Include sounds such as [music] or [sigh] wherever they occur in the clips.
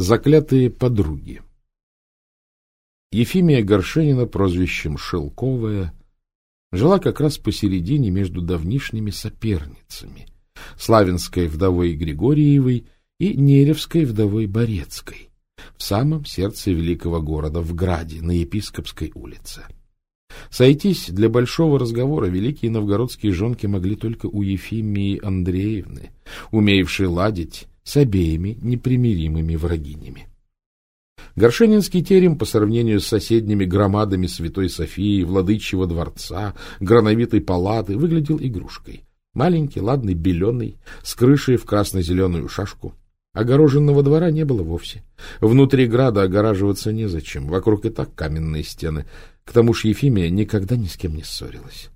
Заклятые подруги Ефимия Горшенина прозвищем Шелковая жила как раз посередине между давнишними соперницами — Славянской вдовой Григорьевой и Неревской вдовой Борецкой, в самом сердце великого города, в Граде, на Епископской улице. Сойтись для большого разговора великие новгородские жонки могли только у Ефимии Андреевны, умеевшей ладить с обеими непримиримыми врагинями. Горшенинский терем по сравнению с соседними громадами Святой Софии, Владычьего дворца, Грановитой палаты выглядел игрушкой. Маленький, ладный, беленый, с крышей в красно-зеленую шашку. Огороженного двора не было вовсе. Внутри града огораживаться незачем, вокруг и так каменные стены. К тому же Ефимия никогда ни с кем не ссорилась.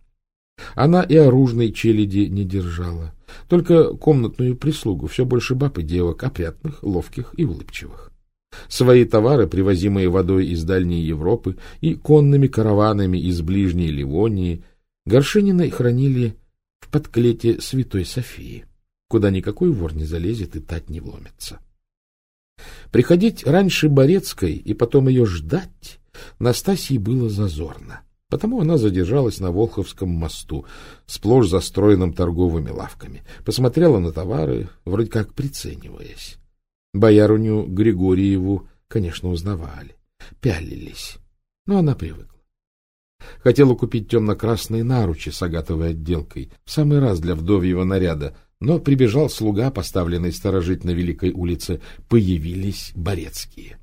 Она и оружной челяди не держала, только комнатную прислугу, все больше баб и девок, опрятных, ловких и улыбчивых. Свои товары, привозимые водой из Дальней Европы и конными караванами из ближней Ливонии, Горшинины хранили в подклете Святой Софии, куда никакой вор не залезет и тать не вломится. Приходить раньше Борецкой и потом ее ждать Настасье было зазорно, потому она задержалась на Волховском мосту, сплошь застроенном торговыми лавками, посмотрела на товары, вроде как прицениваясь. Бояруню Григорьеву, конечно, узнавали, пялились, но она привыкла. Хотела купить темно-красные наручи с агатовой отделкой, в самый раз для вдовьего наряда, но прибежал слуга, поставленный сторожить на Великой улице, появились Борецкие.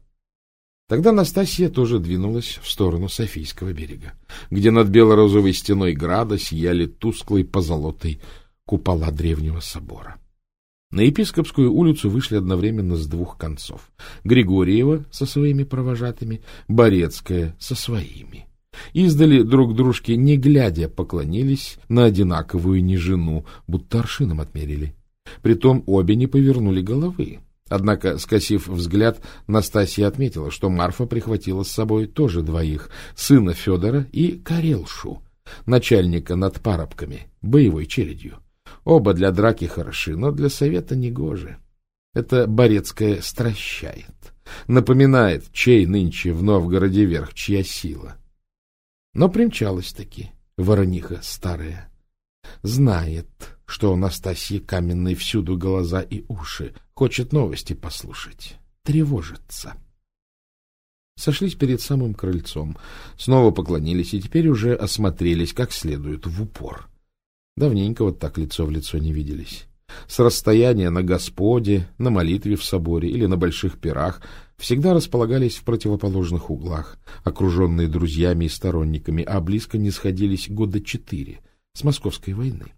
Тогда Настасья тоже двинулась в сторону Софийского берега, где над бело-розовой стеной града сияли тусклой позолотой купола древнего собора. На Епископскую улицу вышли одновременно с двух концов. Григорьева со своими провожатыми, Борецкая со своими. Издали друг дружке, не глядя, поклонились на одинаковую нежину, будто аршином отмерили. Притом обе не повернули головы. Однако, скосив взгляд, Настасья отметила, что Марфа прихватила с собой тоже двоих, сына Федора и Карелшу, начальника над парабками, боевой челядью. Оба для драки хороши, но для совета негожи. Это Борецкая стращает, напоминает, чей нынче в Новгороде верх, чья сила. Но примчалась-таки ворониха старая. Знает, что у Настасьи каменной всюду глаза и уши, хочет новости послушать, тревожится. Сошлись перед самым крыльцом, снова поклонились и теперь уже осмотрелись как следует, в упор. Давненько вот так лицо в лицо не виделись. С расстояния на Господе, на молитве в соборе или на больших пирах всегда располагались в противоположных углах, окруженные друзьями и сторонниками, а близко не сходились года четыре с Московской войны.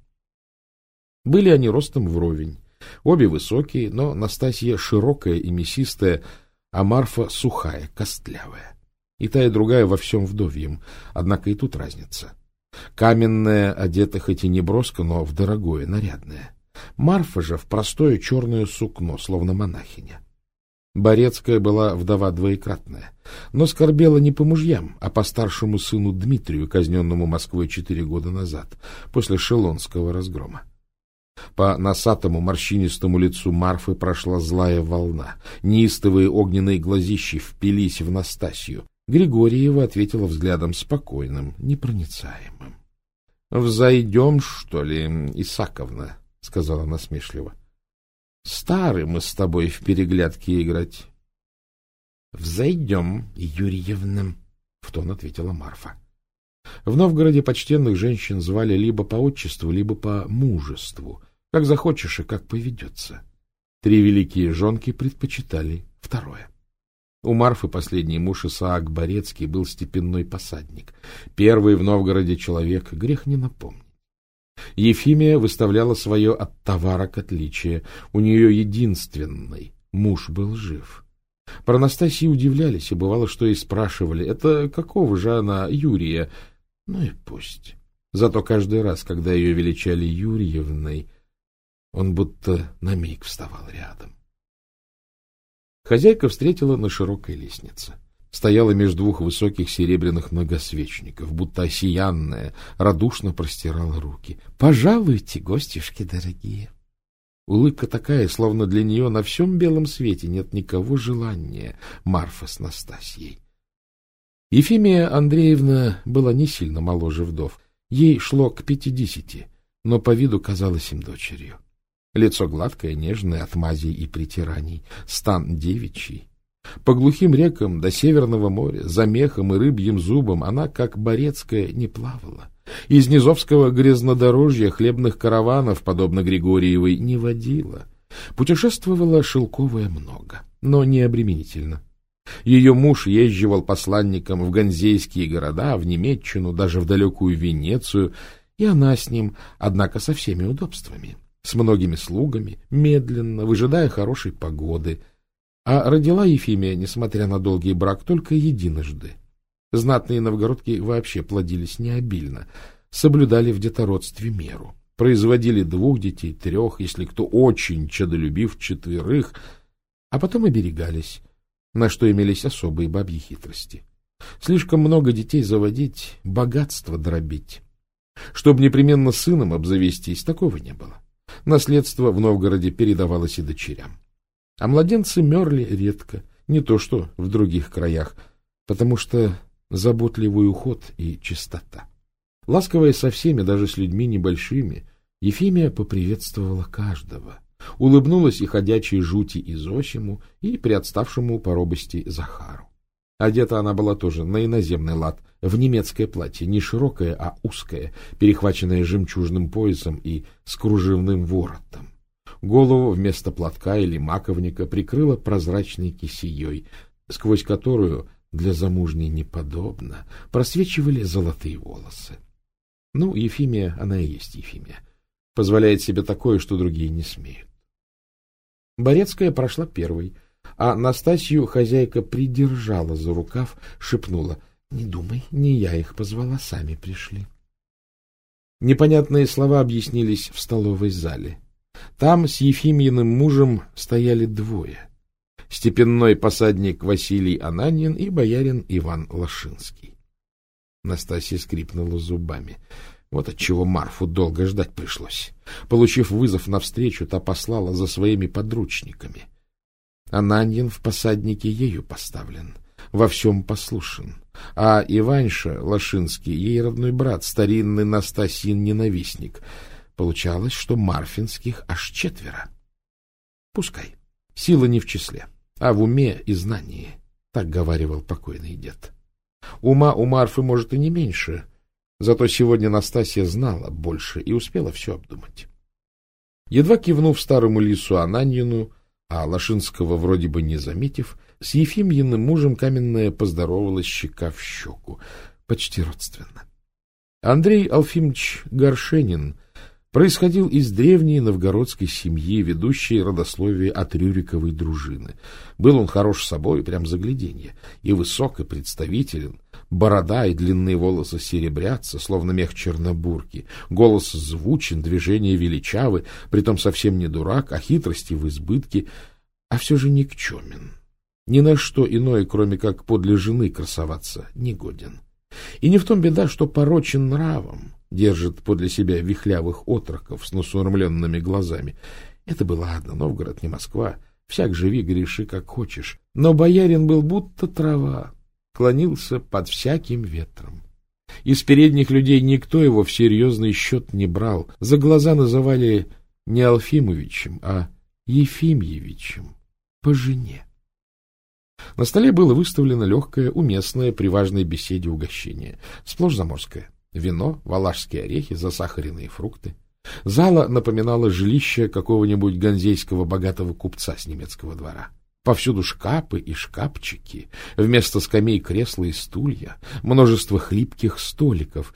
Были они ростом вровень, обе высокие, но Настасья широкая и мясистая, а Марфа сухая, костлявая. И та, и другая во всем вдовьем, однако и тут разница — Каменная одета хоть и не броско, но в дорогое, нарядное. Марфа же в простое черное сукно, словно монахиня. Борецкая была вдова двоекратная, но скорбела не по мужьям, а по старшему сыну Дмитрию, казненному Москвой четыре года назад, после Шелонского разгрома. По носатому морщинистому лицу Марфы прошла злая волна. Неистовые огненные глазищи впились в Настасью. Григорьева ответила взглядом спокойным, непроницаемым. — Взойдем, что ли, Исаковна? — сказала насмешливо. — Стары мы с тобой в переглядки играть. — Взойдем, Юрьевна, — в тон ответила Марфа. В Новгороде почтенных женщин звали либо по отчеству, либо по мужеству, как захочешь и как поведется. Три великие жонки предпочитали второе. У Марфы последний муж Исаак Борецкий был степенной посадник. Первый в Новгороде человек, грех не напомнить. Ефимия выставляла свое от товара к отличие. У нее единственный муж был жив. Про Настасии удивлялись, и бывало, что и спрашивали, это какого же она Юрия? Ну и пусть. Зато каждый раз, когда ее величали Юрьевной, он будто на миг вставал рядом. Хозяйка встретила на широкой лестнице. Стояла между двух высоких серебряных многосвечников, будто осиянная, радушно простирала руки. — Пожалуйте, гостюшки дорогие. Улыбка такая, словно для нее на всем белом свете нет никого желания Марфа с Настасьей. Ефимия Андреевна была не сильно моложе вдов. Ей шло к пятидесяти, но по виду казалась им дочерью. Лицо гладкое, нежное, от мазей и притираний, стан девичий. По глухим рекам до Северного моря, за мехом и рыбьим зубом она, как Борецкая, не плавала. Из Низовского грязнодорожья хлебных караванов, подобно Григорьевой, не водила. Путешествовала шелковая много, но не обременительно. Ее муж езживал посланником в ганзейские города, в Немеччину, даже в далекую Венецию, и она с ним, однако со всеми удобствами, с многими слугами, медленно, выжидая хорошей погоды. А родила Ефимия, несмотря на долгий брак, только единожды. Знатные новгородки вообще плодились необильно, соблюдали в детородстве меру, производили двух детей, трех, если кто очень чадолюбив, четверых, а потом оберегались, на что имелись особые бабьи хитрости. Слишком много детей заводить, богатство дробить. Чтобы непременно сыном обзавестись, такого не было. Наследство в Новгороде передавалось и дочерям. А младенцы мерли редко, не то что в других краях, потому что заботливый уход и чистота. Ласковая со всеми, даже с людьми небольшими, Ефимия поприветствовала каждого, улыбнулась и ходячей жути и Зосиму, и приотставшему по робости Захару. Одета она была тоже на иноземный лад, в немецкое платье, не широкое, а узкое, перехваченное жемчужным поясом и с кружевным воротом. Голову вместо платка или маковника прикрыла прозрачной кисеей, сквозь которую для замужней неподобно, просвечивали золотые волосы. Ну, Ефимия, она и есть Ефимия. Позволяет себе такое, что другие не смеют. Борецкая прошла первой, а Настасью хозяйка придержала за рукав, шепнула, «Не думай, не я их позвала, сами пришли». Непонятные слова объяснились в столовой зале. Там с Ефимьиным мужем стояли двое — степенной посадник Василий Ананин и боярин Иван Лошинский. Настасья скрипнула зубами. Вот отчего Марфу долго ждать пришлось. Получив вызов навстречу, та послала за своими подручниками. Ананьин в посаднике ею поставлен, во всем послушен. А Иваньша Лошинский, ей родной брат, старинный Настасьин ненавистник. Получалось, что Марфинских аж четверо. Пускай. Сила не в числе а в уме и знании, — так говаривал покойный дед. Ума у Марфы, может, и не меньше, зато сегодня Настасья знала больше и успела все обдумать. Едва кивнув старому лису Ананьину, а Лошинского вроде бы не заметив, с Ефимьиным мужем Каменная поздоровалась щека в щеку, почти родственно. Андрей Алфимович Горшенин — происходил из древней новгородской семьи, ведущей родословие от Рюриковой дружины. Был он хорош собой, прям загляденье, и высок, и представителен. Борода и длинные волосы серебрятся, словно мех чернобурки. Голос звучен, движения величавы, притом совсем не дурак, а хитрости в избытке, а все же никчемен. Ни на что иное, кроме как подле жены красоваться, не годен. И не в том беда, что порочен нравом, держит подле себя вихлявых отроков с насурмленными глазами. Это было ладно, Новгород не Москва, всяк живи, греши, как хочешь. Но боярин был будто трава, клонился под всяким ветром. Из передних людей никто его в серьезный счет не брал, за глаза называли не Алфимовичем, а Ефимьевичем, по жене. На столе было выставлено легкое, уместное при важной беседе угощение, сплошь заморское вино, валашские орехи, засахаренные фрукты. Зала напоминала жилище какого-нибудь ганзейского богатого купца с немецкого двора. Повсюду шкапы и шкафчики, вместо скамей кресла и стулья, множество хлипких столиков,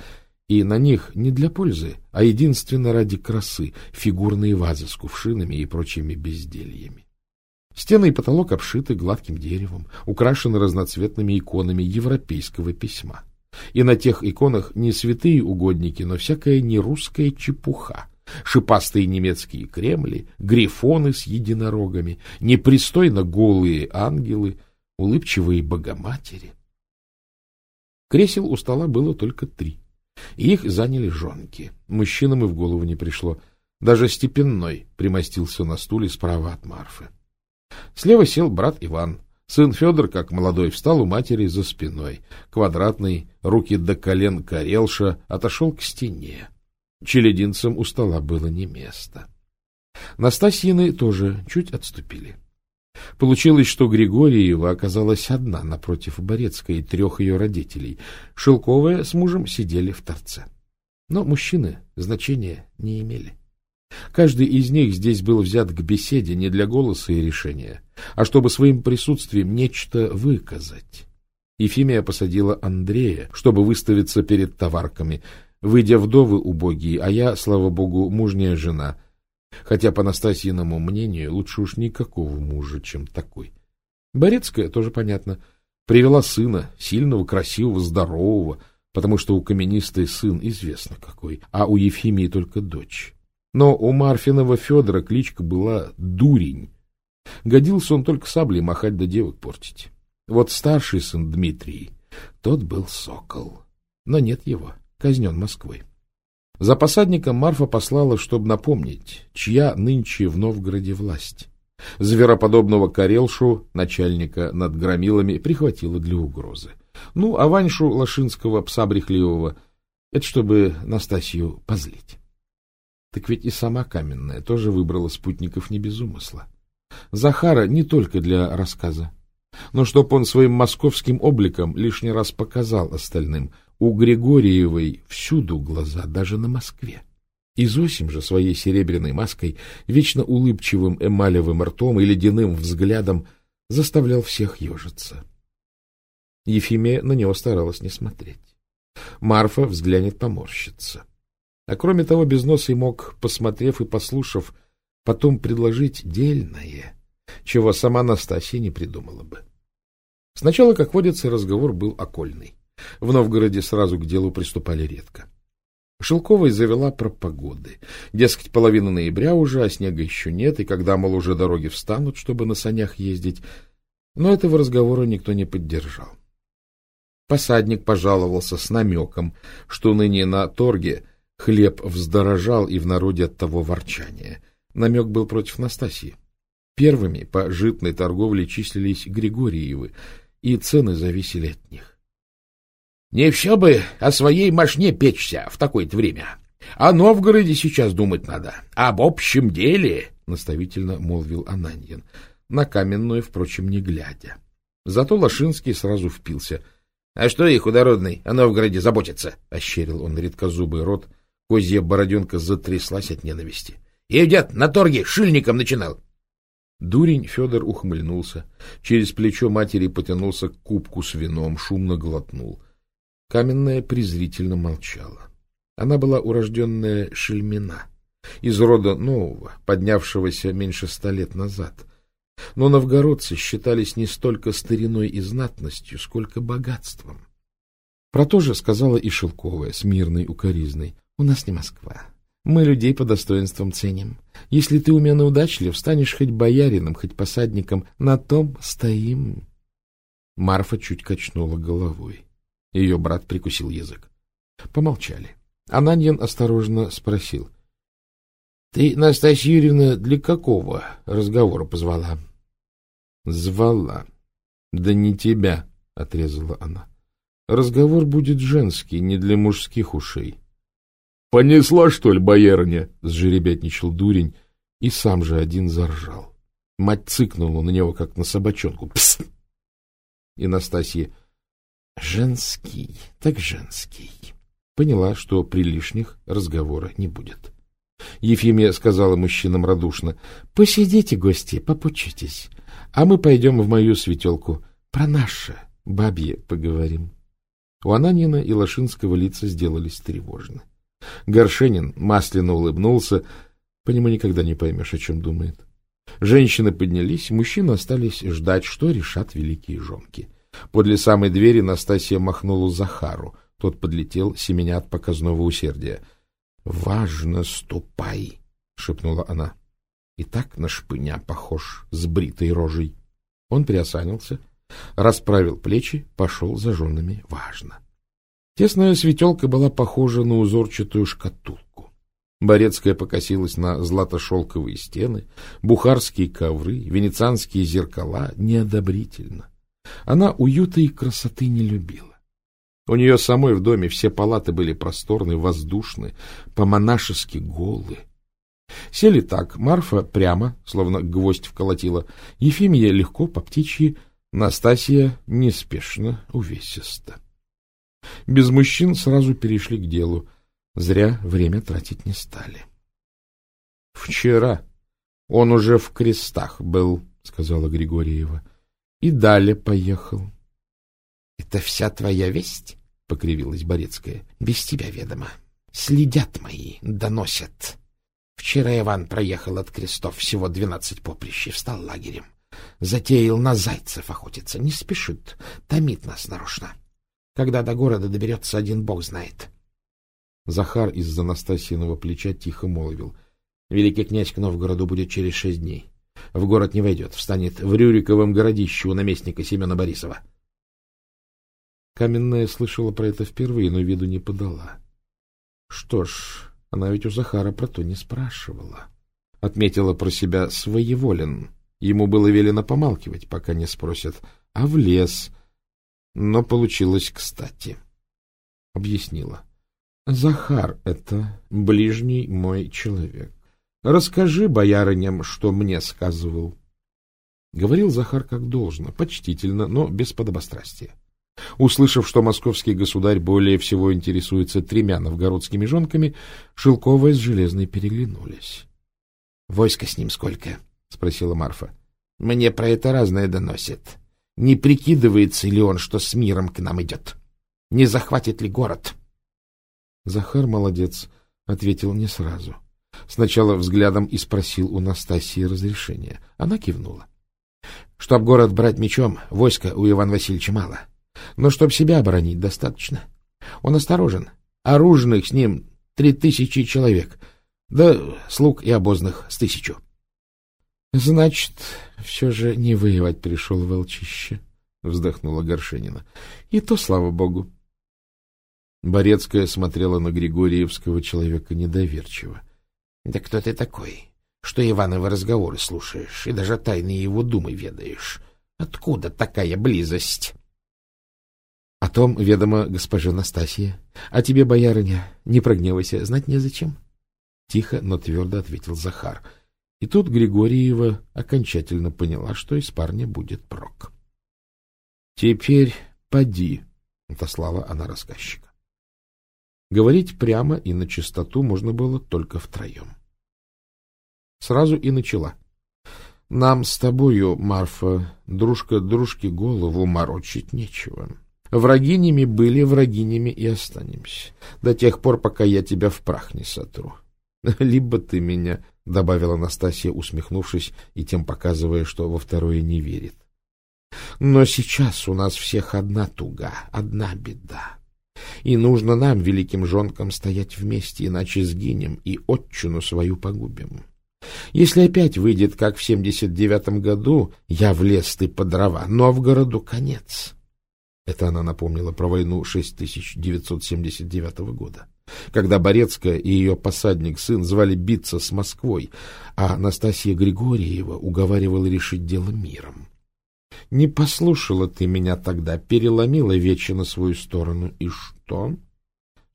и на них не для пользы, а единственно ради красы фигурные вазы с кувшинами и прочими бездельями. Стены и потолок обшиты гладким деревом, украшены разноцветными иконами европейского письма. И на тех иконах не святые угодники, но всякая нерусская чепуха. Шипастые немецкие кремли, грифоны с единорогами, непристойно голые ангелы, улыбчивые богоматери. Кресел у стола было только три. их заняли жонки. Мужчинам и в голову не пришло. Даже Степенной примостился на стуле справа от Марфы. Слева сел брат Иван. Сын Федор, как молодой, встал у матери за спиной. Квадратный, руки до колен Карелша, отошел к стене. Челединцам у стола было не место. Настасьины тоже чуть отступили. Получилось, что Григорьева оказалась одна напротив Борецкой и трех ее родителей. Шелковая с мужем сидели в торце. Но мужчины значения не имели. Каждый из них здесь был взят к беседе не для голоса и решения, а чтобы своим присутствием нечто выказать. Ефимия посадила Андрея, чтобы выставиться перед товарками, выйдя вдовы убогие, а я, слава богу, мужняя жена, хотя, по Настасьиному мнению, лучше уж никакого мужа, чем такой. Борецкая, тоже понятно, привела сына, сильного, красивого, здорового, потому что у каменистой сын известно какой, а у Ефимии только дочь. Но у Марфинова Федора кличка была Дурень. Годился он только саблей махать да девок портить. Вот старший сын Дмитрий, тот был сокол. Но нет его, казнен Москвой. За посадником Марфа послала, чтобы напомнить, чья нынче в Новгороде власть. Звероподобного Карелшу, начальника над громилами, прихватила для угрозы. Ну, а Ваньшу Лошинского, пса брехливого, это чтобы Настасью позлить. Так ведь и сама Каменная тоже выбрала спутников не без умысла. Захара не только для рассказа, но чтоб он своим московским обликом лишний раз показал остальным. У Григорьевой всюду глаза, даже на Москве. И Зосим же своей серебряной маской, вечно улыбчивым эмалевым ртом и ледяным взглядом заставлял всех ежиться. Ефимия на него старалась не смотреть. Марфа взглянет поморщится. А кроме того, Безносый мог, посмотрев и послушав, потом предложить дельное, чего сама Настасья не придумала бы. Сначала, как водится, разговор был окольный. В Новгороде сразу к делу приступали редко. Шелковой завела про погоды. Дескать, половина ноября уже, а снега еще нет, и когда, мол, уже дороги встанут, чтобы на санях ездить. Но этого разговора никто не поддержал. Посадник пожаловался с намеком, что ныне на торге Хлеб вздорожал и в народе от того ворчания. Намек был против Настасьи. Первыми по житной торговле числились Григорьевы, и цены зависели от них. — Не все бы о своей машне печься в такое-то время. О Новгороде сейчас думать надо. Об общем деле, — наставительно молвил Ананьин, на каменную, впрочем, не глядя. Зато Лошинский сразу впился. — А что их, худородный, о Новгороде заботиться? — ощерил он редкозубый рот, Козья бороденка затряслась от ненависти. — И, на торге шильником начинал. Дурень Федор ухмыльнулся. Через плечо матери потянулся к кубку с вином, шумно глотнул. Каменная презрительно молчала. Она была урожденная шельмина, из рода нового, поднявшегося меньше ста лет назад. Но новгородцы считались не столько стариной и знатностью, сколько богатством. Про то же сказала и Шелковая с мирной укоризной. У нас не Москва. Мы людей по достоинствам ценим. Если ты умен и удачлив, станешь хоть боярином, хоть посадником. На том стоим. Марфа чуть качнула головой. Ее брат прикусил язык. Помолчали. Ананьин осторожно спросил. — Ты, Настасья Юрьевна, для какого разговора позвала? — Звала. — Да не тебя, — отрезала она. — Разговор будет женский, не для мужских ушей. — Понесла, что ли, боярыня? — сжеребятничал дурень, и сам же один заржал. Мать цыкнула на него, как на собачонку. Пс! И Настасья. Женский, так женский. Поняла, что при лишних разговора не будет. Ефимия сказала мужчинам радушно. — Посидите, гости, попучитесь, а мы пойдем в мою светелку. Про наше бабье поговорим. У Ананина и Лошинского лица сделались тревожны. Горшенин масляно улыбнулся. По нему никогда не поймешь, о чем думает. Женщины поднялись, мужчины остались ждать, что решат великие жонки. Подле самой двери Настасья махнула Захару. Тот подлетел, семеня от показного усердия. — Важно, ступай! — шепнула она. И так на шпыня похож, с бритой рожей. Он приосанился, расправил плечи, пошел за женами. Важно. Тесная светелка была похожа на узорчатую шкатулку. Борецкая покосилась на злато-шелковые стены, бухарские ковры, венецианские зеркала неодобрительно. Она уюта и красоты не любила. У нее самой в доме все палаты были просторны, воздушны, по-монашески голы. Сели так, Марфа прямо, словно гвоздь вколотила, Ефимия легко, по птичьи, Настасья неспешно, увесисто. Без мужчин сразу перешли к делу. Зря время тратить не стали. — Вчера он уже в крестах был, — сказала Григорьева, — и далее поехал. — Это вся твоя весть? — покривилась Борецкая. — Без тебя ведомо. Следят мои, доносят. Вчера Иван проехал от крестов всего двенадцать поприщ и встал лагерем. Затеял на зайцев охотиться. Не спешит, томит нас нарочно. Когда до города доберется, один бог знает. Захар из-за Настасьиного плеча тихо молвил. Великий князь к Новгороду будет через шесть дней. В город не войдет, встанет в Рюриковом городище у наместника Семена Борисова. Каменная слышала про это впервые, но виду не подала. Что ж, она ведь у Захара про то не спрашивала. Отметила про себя своеволен. Ему было велено помалкивать, пока не спросят, а в лес. Но получилось кстати. Объяснила. Захар — это ближний мой человек. Расскажи боярыням, что мне сказывал. Говорил Захар как должно, почтительно, но без подобострастия. Услышав, что московский государь более всего интересуется тремя новгородскими жонками, Шелковая с Железной переглянулись. — Войска с ним сколько? — спросила Марфа. — Мне про это разное доносит. Не прикидывается ли он, что с миром к нам идет? Не захватит ли город? Захар, молодец, ответил не сразу. Сначала взглядом и спросил у Настасии разрешения. Она кивнула. — Чтоб город брать мечом, войска у Ивана Васильевича мало. — но чтоб себя оборонить, достаточно. Он осторожен. Оружных с ним три тысячи человек, да слуг и обозных с тысячу. — Значит, все же не воевать пришел волчище, — вздохнула Горшенина. — И то, слава богу. Борецкая смотрела на Григорьевского человека недоверчиво. — Да кто ты такой, что Ивановы разговоры слушаешь и даже тайные его думы ведаешь? Откуда такая близость? О том ведомо госпожа Настасья. А тебе, боярыня, не прогневайся, знать незачем. Тихо, но твердо ответил Захар. И тут Григорьева окончательно поняла, что из парня будет прок. — Теперь поди, — отослала она рассказчика. Говорить прямо и на чистоту можно было только втроем. Сразу и начала. — Нам с тобою, Марфа, дружка дружке голову морочить нечего. — Врагинями были, врагинями и останемся. До тех пор, пока я тебя в прах не сотру. [laughs] Либо ты меня, — добавила Настасья, усмехнувшись и тем показывая, что во второе не верит. Но сейчас у нас всех одна туга, одна беда. И нужно нам, великим жонкам, стоять вместе, иначе сгинем и отчину свою погубим. Если опять выйдет, как в семьдесят девятом году, я в лес, ты по дрова, но в городу конец. Это она напомнила про войну 6979 года, когда Борецкая и ее посадник, сын, звали биться с Москвой, а Анастасия Григорьева уговаривала решить дело миром. Не послушала ты меня тогда, переломила вече на свою сторону. И что?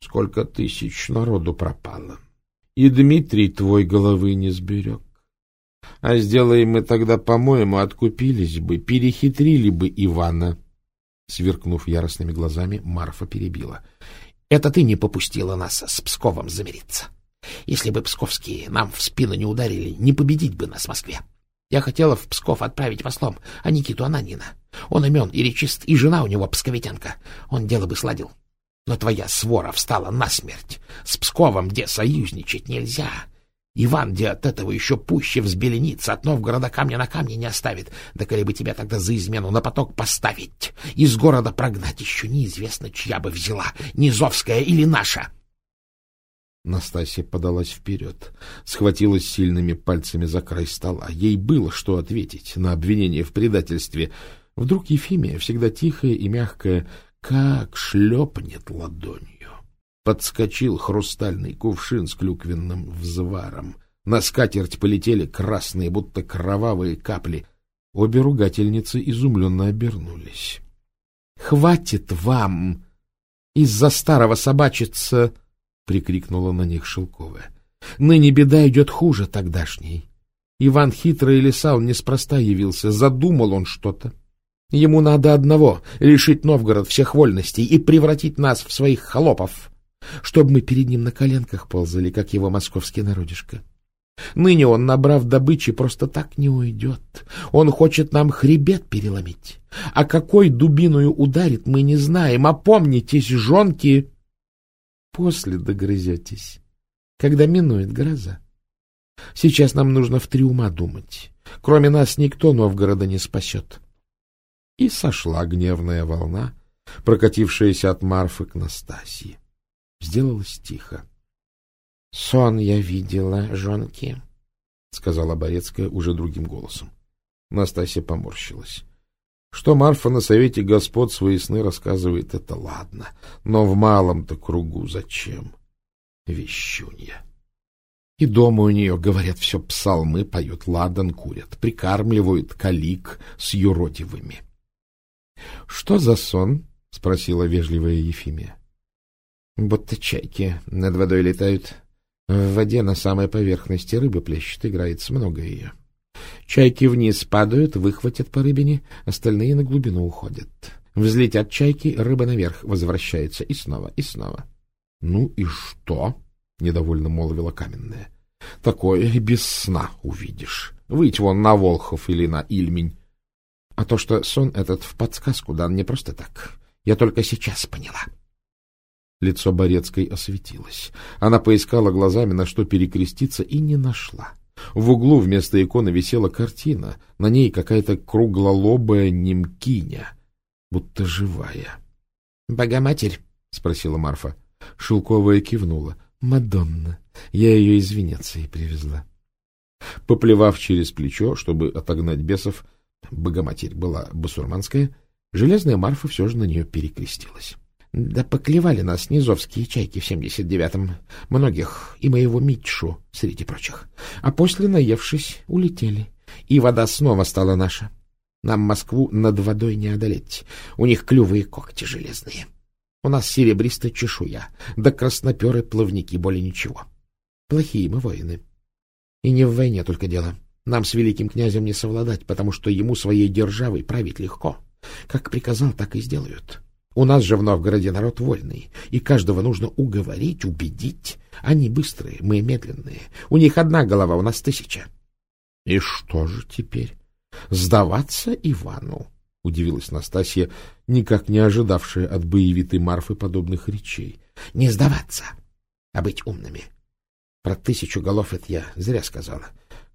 Сколько тысяч народу пропало. И Дмитрий твой головы не сберег. А сделаем мы тогда, по-моему, откупились бы, перехитрили бы Ивана. Сверкнув яростными глазами, Марфа перебила. — Это ты не попустила нас с Псковом замириться. Если бы псковские нам в спину не ударили, не победить бы нас в Москве. Я хотела в Псков отправить послом, а Никиту Ананина. Он имен и речист, и жена у него псковитянка. Он дело бы сладил. Но твоя свора встала насмерть. С Псковом, где союзничать нельзя. Иван, где от этого еще пуще взбеленится, от Новгорода камня на камне не оставит. Да коли бы тебя тогда за измену на поток поставить, из города прогнать еще неизвестно, чья бы взяла, Низовская или наша. Настасья подалась вперед, схватилась сильными пальцами за край стола. Ей было что ответить на обвинение в предательстве. Вдруг Ефимия, всегда тихая и мягкая, как шлепнет ладонью. Подскочил хрустальный кувшин с клюквенным взваром. На скатерть полетели красные, будто кровавые капли. Обе ругательницы изумленно обернулись. — Хватит вам! Из-за старого собачица! — прикрикнула на них Шелковая. — Ныне беда идет хуже тогдашней. Иван хитрый лисал неспроста явился, задумал он что-то. Ему надо одного — лишить Новгород всех вольностей и превратить нас в своих холопов, чтобы мы перед ним на коленках ползали, как его московский народишко. Ныне он, набрав добычи, просто так не уйдет. Он хочет нам хребет переломить. А какой дубиною ударит, мы не знаем. Опомнитесь, жонки! После догрызетесь, когда минует гроза. Сейчас нам нужно в три ума думать. Кроме нас никто Новгорода не спасет. И сошла гневная волна, прокатившаяся от Марфы к Настасье. Сделалось тихо. — Сон я видела, жонки, — сказала Борецкая уже другим голосом. Настасья поморщилась. Что Марфа на совете господ свои сны рассказывает, это ладно, но в малом-то кругу зачем? Вещунья. И дома у нее, говорят, все псалмы поют, ладан курят, прикармливают калик с юродивыми. — Что за сон? — спросила вежливая Ефимия. — Будто чайки над водой летают, в воде на самой поверхности рыбы плещет, играется много ее. Чайки вниз падают, выхватят по рыбине, остальные на глубину уходят. Взлетят чайки, рыба наверх возвращается и снова, и снова. — Ну и что? — недовольно молвила каменная. — Такое без сна увидишь. Выйти вон на Волхов или на Ильмень. А то, что сон этот в подсказку дан не просто так, я только сейчас поняла. — Лицо Борецкой осветилось. Она поискала глазами, на что перекреститься, и не нашла. В углу вместо иконы висела картина, на ней какая-то круглолобая немкиня, будто живая. — Богоматерь? — спросила Марфа. Шелковая кивнула. — Мадонна. Я ее из Венеции привезла. Поплевав через плечо, чтобы отогнать бесов, Богоматерь была басурманская, железная Марфа все же на нее перекрестилась. Да поклевали нас низовские чайки в семьдесят девятом, многих, и моего Митшу, среди прочих. А после, наевшись, улетели, и вода снова стала наша. Нам Москву над водой не одолеть, у них клювы и когти железные. У нас серебристая чешуя, да красноперы плавники, более ничего. Плохие мы воины. И не в войне только дело. Нам с великим князем не совладать, потому что ему своей державой править легко. Как приказал, так и сделают. У нас же в Новгороде народ вольный, и каждого нужно уговорить, убедить. Они быстрые, мы медленные. У них одна голова, у нас тысяча. — И что же теперь? Сдаваться Ивану? — удивилась Настасья, никак не ожидавшая от боевитой Марфы подобных речей. — Не сдаваться, а быть умными. Про тысячу голов это я зря сказала.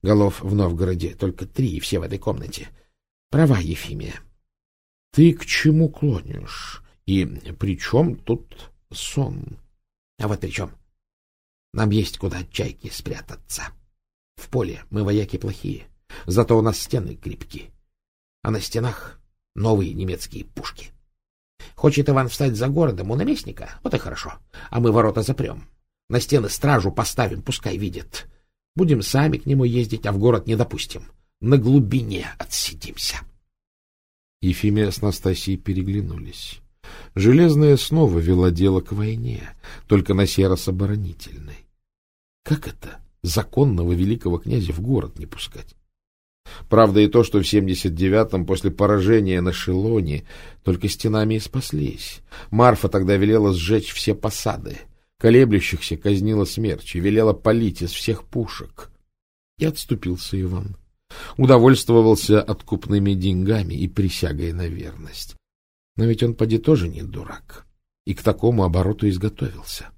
Голов в Новгороде только три, и все в этой комнате. Права, Ефимия. — Ты к чему клонишь? И при чем тут сон? А вот при чем? Нам есть куда от чайки спрятаться. В поле мы вояки плохие, зато у нас стены крепки, а на стенах новые немецкие пушки. Хочет Иван встать за городом у наместника? Вот и хорошо. А мы ворота запрем. На стены стражу поставим, пускай видит. Будем сами к нему ездить, а в город не допустим. На глубине отсидимся. Ефимия с Настасией переглянулись. Железная снова вела дело к войне, только на сей раз оборонительной. Как это законного великого князя в город не пускать? Правда и то, что в 79-м, после поражения на Шелоне, только стенами и спаслись. Марфа тогда велела сжечь все посады, колеблющихся казнила смерчи, велела палить из всех пушек. И отступился Иван. Удовольствовался откупными деньгами и присягой на верность. Но ведь он, поди, тоже не дурак. И к такому обороту изготовился.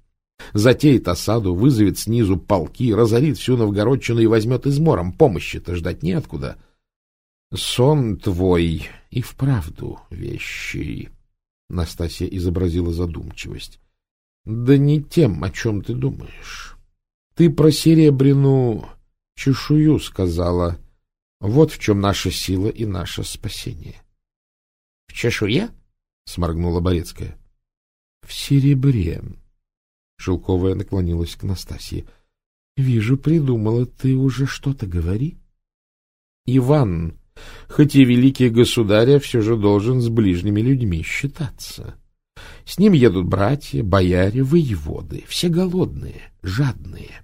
Затеет осаду, вызовет снизу полки, разорит всю Новгородчину и возьмет измором. Помощи-то ждать неоткуда. Сон твой и вправду вещи. Настасья изобразила задумчивость. Да не тем, о чем ты думаешь. Ты про серебряную чешую сказала. Вот в чем наша сила и наше спасение. — В чешуе? — сморгнула Борецкая. — В серебре. Шелковая наклонилась к Настасье. — Вижу, придумала. Ты уже что-то говори. — Иван, хоть и великий государь, а все же должен с ближними людьми считаться. С ним едут братья, бояре, воеводы, все голодные, жадные.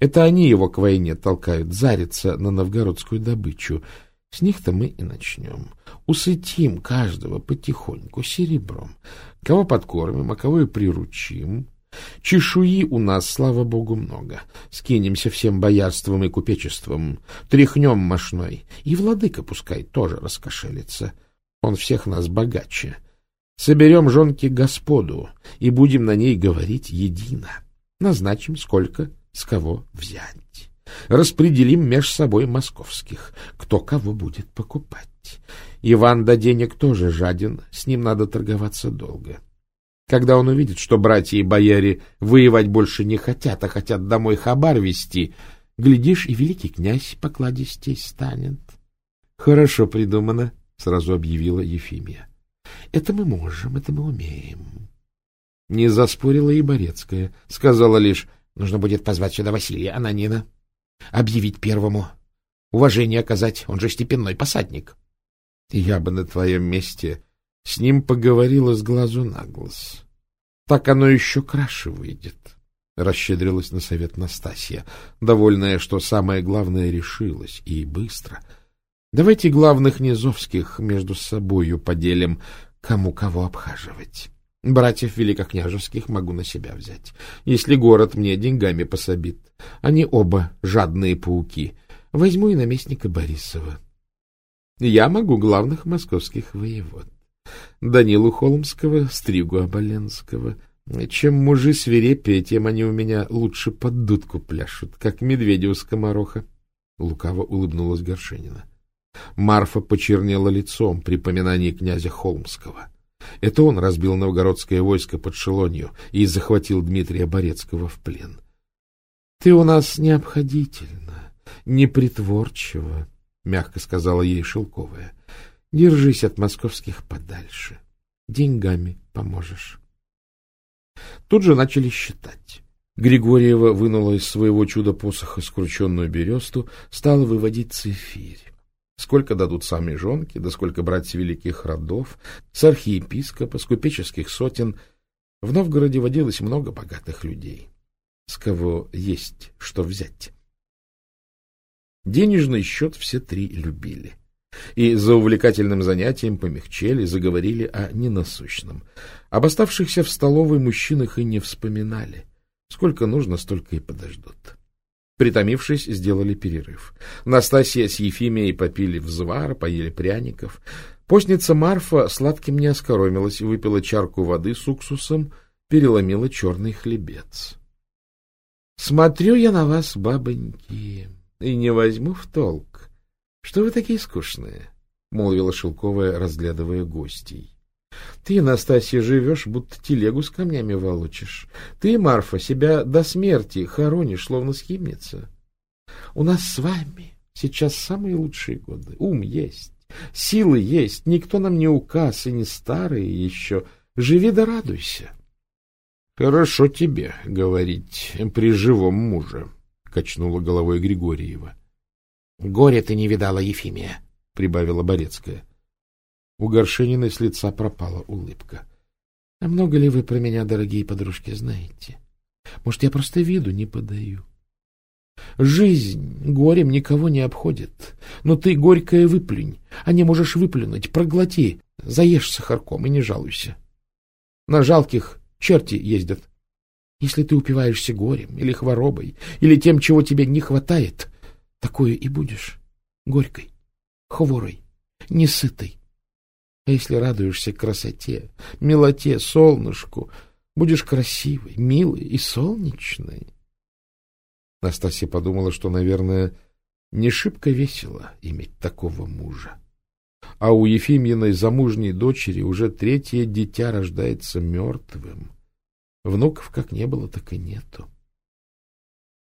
Это они его к войне толкают, зариться на новгородскую добычу. С них-то мы и начнем. Усытим каждого потихоньку серебром. Кого подкормим, а кого и приручим. Чешуи у нас, слава богу, много. Скинемся всем боярством и купечеством, тряхнем мошной, и владыка пускай тоже раскошелится. Он всех нас богаче. Соберем жонки господу и будем на ней говорить едино. Назначим, сколько с кого взять. Распределим меж собой московских, кто кого будет покупать. Иван до денег тоже жаден, с ним надо торговаться долго. Когда он увидит, что братья и бояре воевать больше не хотят, а хотят домой хабар вести, глядишь, и великий князь покладистей станет. — Хорошо придумано, — сразу объявила Ефимия. — Это мы можем, это мы умеем. Не заспорила и Борецкая, сказала лишь, нужно будет позвать сюда Василия Ананина, объявить первому, уважение оказать, он же степенной посадник. Я бы на твоем месте с ним поговорила с глазу на глаз. Так оно еще краше выйдет, — расщедрилась на совет Настасья, довольная, что самое главное решилось, и быстро. Давайте главных низовских между собою поделим, кому кого обхаживать. Братьев великокняжеских могу на себя взять, если город мне деньгами пособит. Они оба жадные пауки. Возьму и наместника Борисова. Я могу главных московских воевод. Данилу Холмского, Стригу Оболенского. Чем мужи свирепее, тем они у меня лучше под дудку пляшут, как медведи у скомороха. Лукаво улыбнулась Горшенина. Марфа почернела лицом при поминании князя Холмского. Это он разбил новгородское войско под Шелонью и захватил Дмитрия Борецкого в плен. — Ты у нас необходительно, непритворчиво, — мягко сказала ей Шелковая. Держись от московских подальше. Деньгами поможешь. Тут же начали считать. Григорьева вынула из своего чудо-посоха скрученную бересту, стала выводить цифирь. Сколько дадут сами жонки, да сколько брать с великих родов, с архиепископа, с купеческих сотен. В Новгороде водилось много богатых людей. С кого есть что взять. Денежный счет все три любили — и за увлекательным занятием помягчели, заговорили о ненасущном. Об оставшихся в столовой мужчинах и не вспоминали. Сколько нужно, столько и подождут. Притомившись, сделали перерыв. Настасья с Ефимией попили взвар, поели пряников. Постница Марфа сладким не оскоромилась и выпила чарку воды с уксусом, переломила черный хлебец. — Смотрю я на вас, бабоньки, и не возьму в толк. Что вы такие скучные? — молвила Шелковая, разглядывая гостей. — Ты, Настасья, живешь, будто телегу с камнями волочишь. Ты, Марфа, себя до смерти хоронишь, словно схимница. У нас с вами сейчас самые лучшие годы. Ум есть, силы есть, никто нам не указ и не старые еще. Живи да радуйся. — Хорошо тебе говорить при живом муже, — качнула головой Григорьева. —— Горе ты не видала, Ефимия, — прибавила Борецкая. У Горшениной с лица пропала улыбка. — А много ли вы про меня, дорогие подружки, знаете? Может, я просто виду не подаю? Жизнь горем никого не обходит. Но ты горькое выплюнь, а не можешь выплюнуть, проглоти, заешь сахарком и не жалуйся. На жалких черти ездят. Если ты упиваешься горем или хворобой, или тем, чего тебе не хватает, такое и будешь горькой, хворой, несытой. А если радуешься красоте, милоте, солнышку, будешь красивой, милой и солнечной. Настасья подумала, что, наверное, не шибко весело иметь такого мужа. А у Ефимьиной замужней дочери уже третье дитя рождается мертвым. Внуков как не было, так и нету.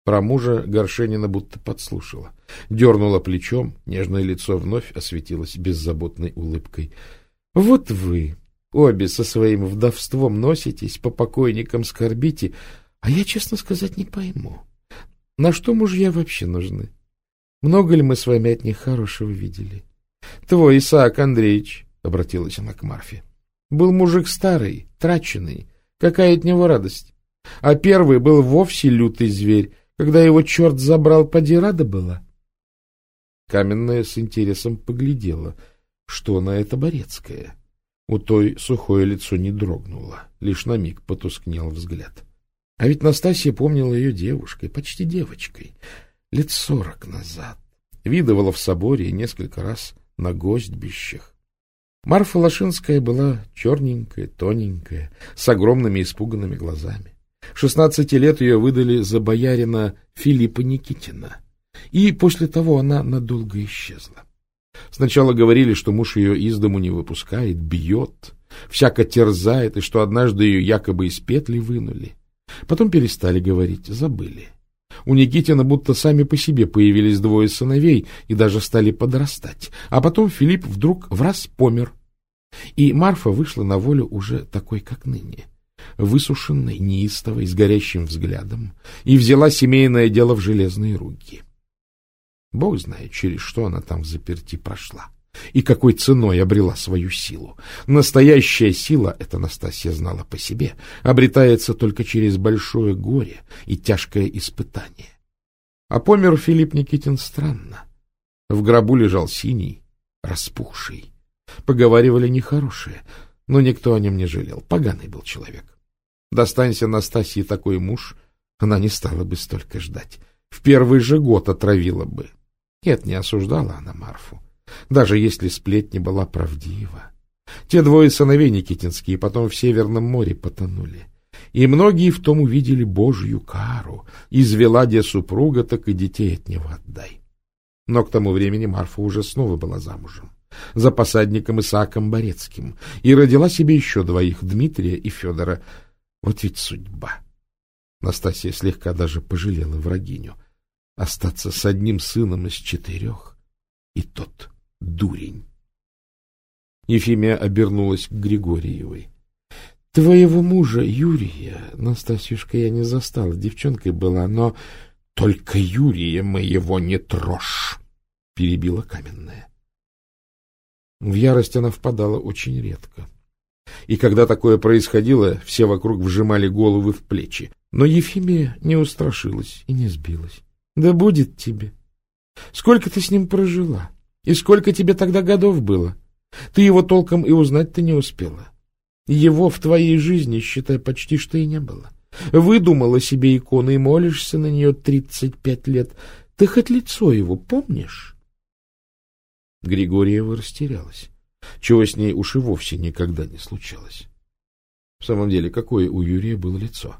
Про мужа Горшенина будто подслушала. Дернула плечом, нежное лицо вновь осветилось беззаботной улыбкой. — Вот вы, Обе со своим вдовством носитесь, по покойникам скорбите, а я, честно сказать, не пойму, на что мужья вообще нужны? Много ли мы с вами от них хорошего видели? Твой Исаак Андреевич, — обратилась она к Марфе, — был мужик старый, траченный. Какая от него радость? А первый был вовсе лютый зверь. Когда его черт забрал, поди рада была. Каменная с интересом поглядела, что на это Борецкая. У той сухое лицо не дрогнуло, лишь на миг потускнел взгляд. А ведь Настасья помнила ее девушкой, почти девочкой, лет сорок назад. Видывала в соборе несколько раз на гостьбищах. Марфа Лошинская была черненькая, тоненькая, с огромными испуганными глазами. Шестнадцати лет ее выдали за боярина Филиппа Никитина, и после того она надолго исчезла. Сначала говорили, что муж ее из дому не выпускает, бьет, всяко терзает, и что однажды ее якобы из петли вынули. Потом перестали говорить, забыли. У Никитина будто сами по себе появились двое сыновей и даже стали подрастать. А потом Филипп вдруг враз помер. И Марфа вышла на волю уже такой, как ныне, высушенной, неистовой, с горящим взглядом, и взяла семейное дело в железные руки. Бог знает, через что она там в заперти прошла и какой ценой обрела свою силу. Настоящая сила, это Настасья знала по себе, обретается только через большое горе и тяжкое испытание. А помер Филипп Никитин странно. В гробу лежал синий, распухший. Поговаривали нехорошее, но никто о нем не жалел. Поганый был человек. Достанься Настасье такой муж, она не стала бы столько ждать. В первый же год отравила бы. Нет, не осуждала она Марфу даже если сплетня была правдива. Те двое сыновей Никитинские потом в Северном море потонули. И многие в том увидели Божью кару. Извела де супруга, так и детей от него отдай. Но к тому времени Марфа уже снова была замужем за посадником Исааком Борецким и родила себе еще двоих, Дмитрия и Федора. Вот ведь судьба. Настасья слегка даже пожалела врагиню. Остаться с одним сыном из четырех, и тот дурень. Ефимия обернулась к Григорьевой. — Твоего мужа, Юрия, Настасьюшка, я не застала, девчонкой была, но... — Только Юрия моего не трожь! — перебила каменная. В ярость она впадала очень редко. И когда такое происходило, все вокруг вжимали головы в плечи. Но Ефимия не устрашилась и не сбилась. — Да будет тебе. Сколько ты с ним прожила? — и сколько тебе тогда годов было? Ты его толком и узнать-то не успела. Его в твоей жизни, считай, почти что и не было. Выдумала себе икону и молишься на нее тридцать пять лет. Ты хоть лицо его помнишь? Григорьева растерялась, чего с ней уж и вовсе никогда не случалось. В самом деле, какое у Юрия было лицо?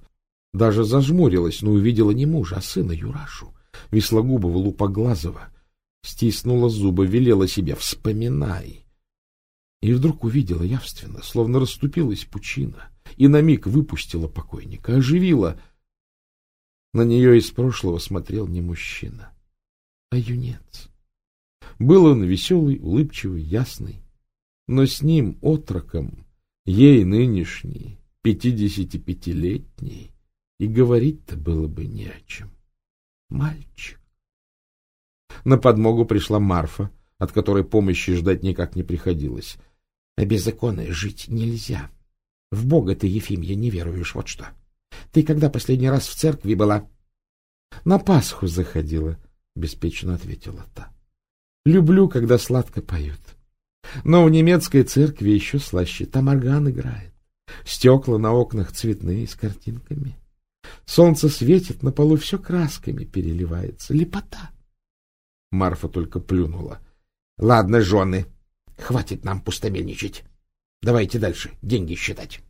Даже зажмурилась, но увидела не мужа, а сына Юрашу, Веслогубова, Лупоглазова, стиснула зубы, велела себе «вспоминай». И вдруг увидела явственно, словно расступилась пучина, и на миг выпустила покойника, оживила. На нее из прошлого смотрел не мужчина, а юнец. Был он веселый, улыбчивый, ясный, но с ним, отроком, ей нынешний, пятидесятипятилетний, и говорить-то было бы не о чем. Мальчик. На подмогу пришла Марфа, от которой помощи ждать никак не приходилось. А без иконы жить нельзя. В Бога ты, Ефимья, не веруешь, вот что. Ты когда последний раз в церкви была? — На Пасху заходила, — беспечно ответила та. — Люблю, когда сладко поют. Но в немецкой церкви еще слаще. Там орган играет. Стекла на окнах цветные, с картинками. Солнце светит, на полу все красками переливается. Лепота. Марфа только плюнула. — Ладно, жены, хватит нам пустомельничать. Давайте дальше деньги считать.